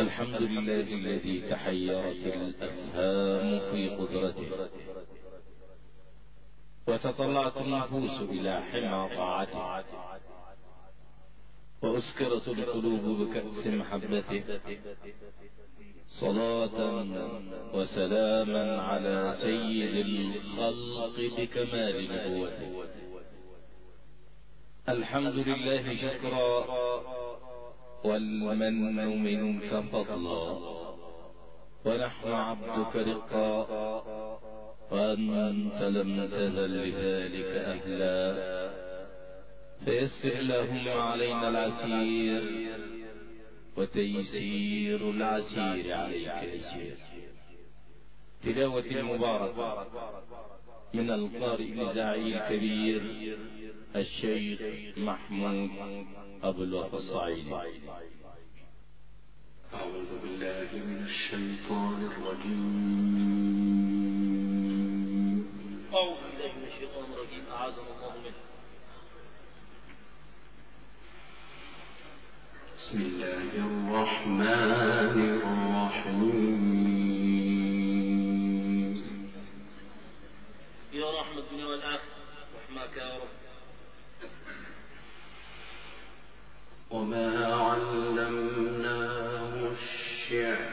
الحمد لله الذي تحيرت الأفهام في قدرته. وتطلعت النفوس إلى حمى طاعته. وأسكرت القلوب بكأس محبته. صلاة وسلاما على سيد الخلق بكمال نبوته. الحمد لله شكرا والمن منك فضلا ونحن عبدك رقا. وأنت لم تزل لذلك أهلا. فيسر اللهم علينا العسير. وتيسير العسير عليك يسير تلاوة المباركة من القارئ الإذاعي الكبير. الشيخ محمود أبو الوفا الصعيدي أعوذ بالله من الشيطان الرجيم. أعوذ بالله من الشيطان الرجيم. أعاذنا الله منه. بسم الله الرحمن الرحيم. وما علمناه الشعر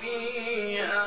فيها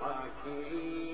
حكيما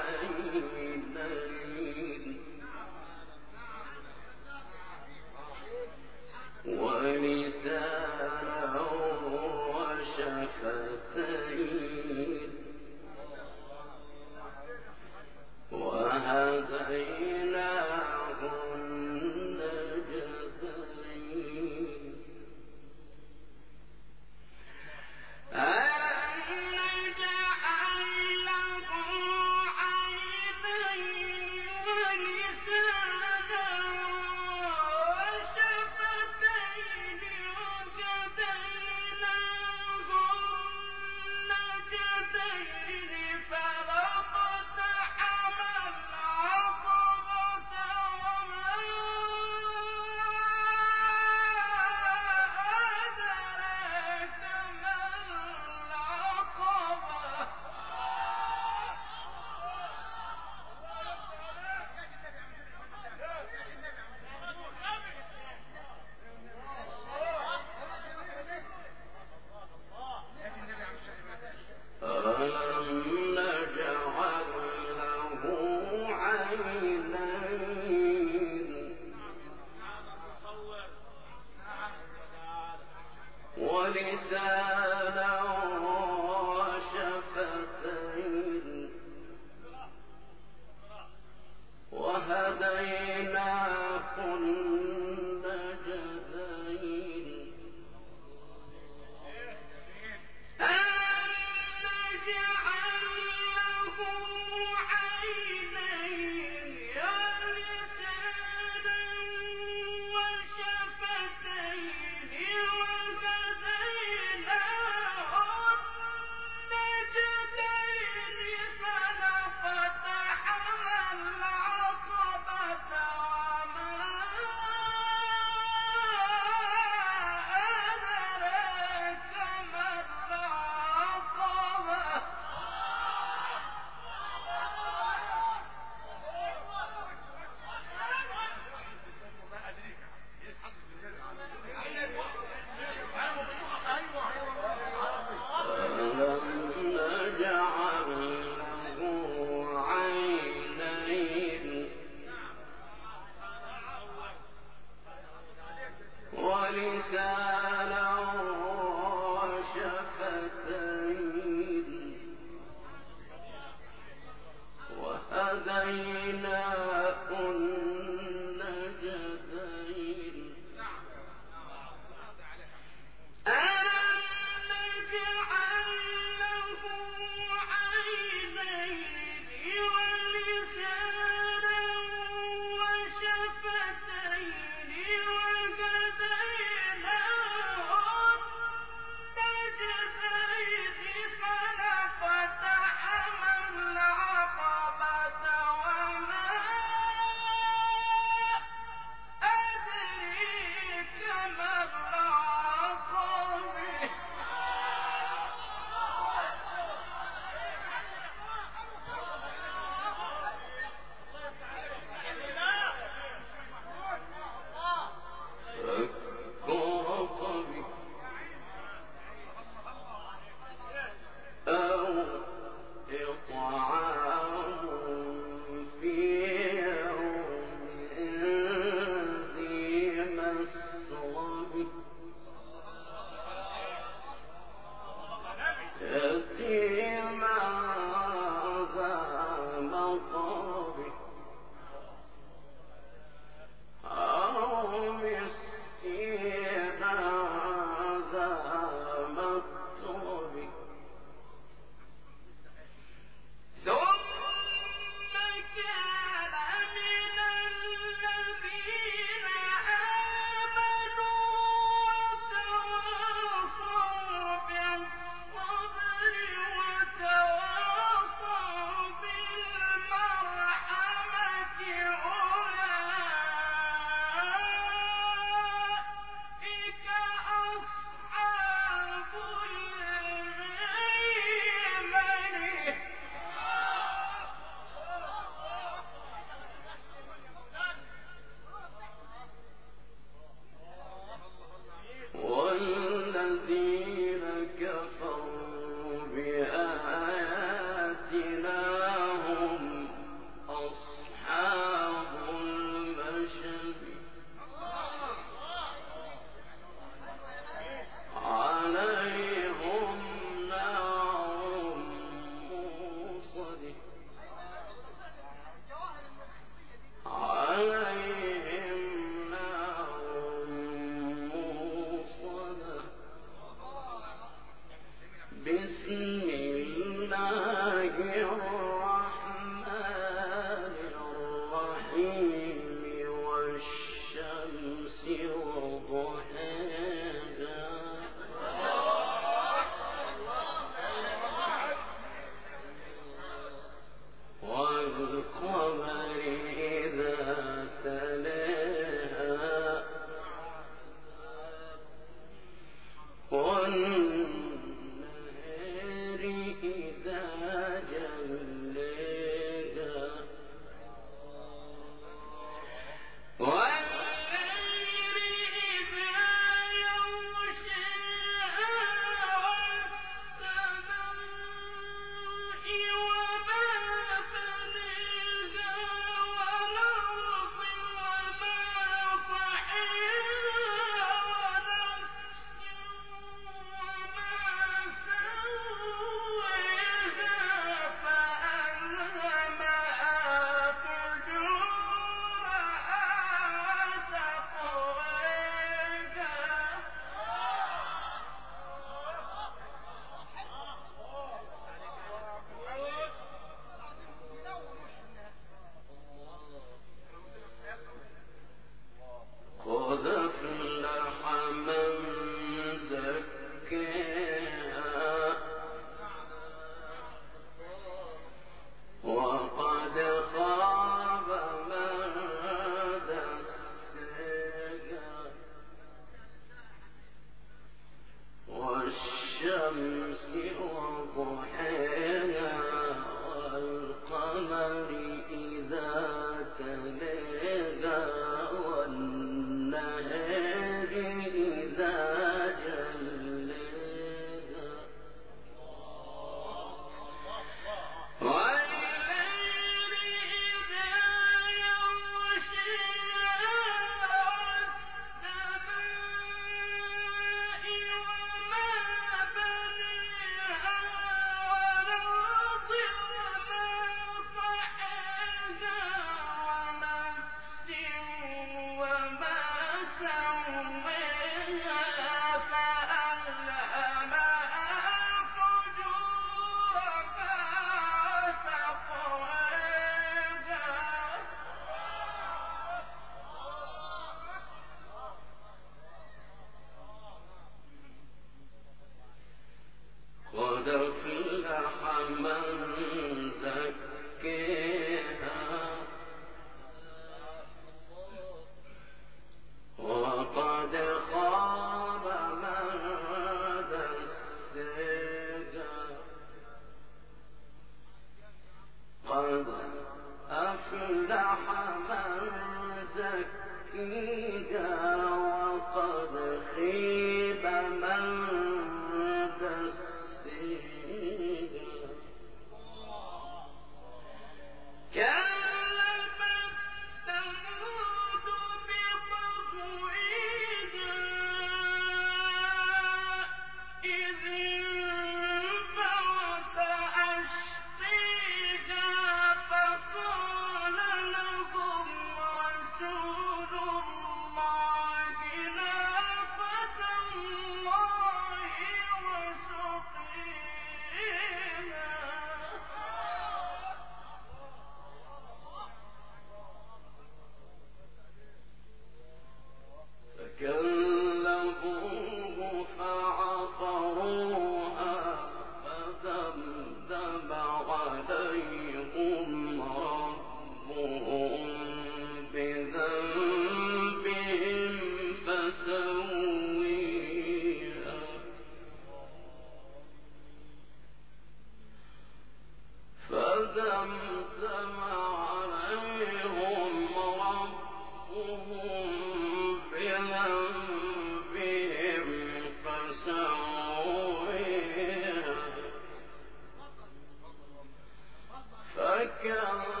ذكرا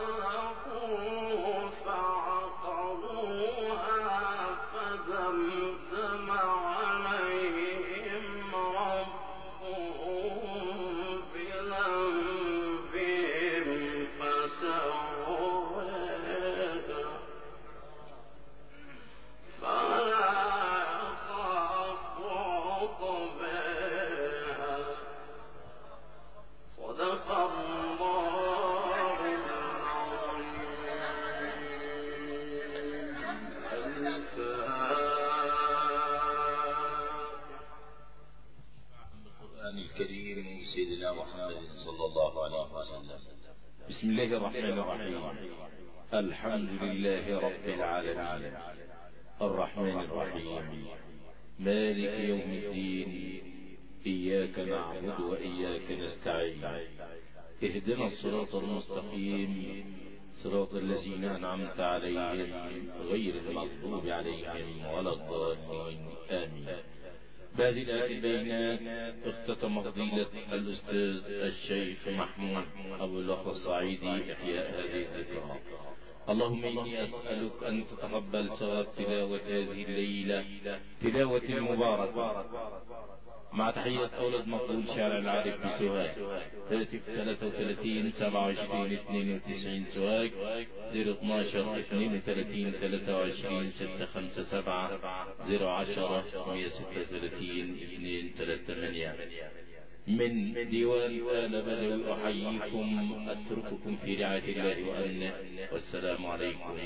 Hallelujah أسألك أن تتقبل صواب تلاوة هذه الليلة تلاوة المباركة. مع تحية أولاد مقبول شارع العارف بسوهاج. 33 27 92 سوهاج. 012 32 23 657 010 136 238 من ديوان آل بدوي أحييكم أترككم في رعاية الله وأمنه. والسلام عليكم.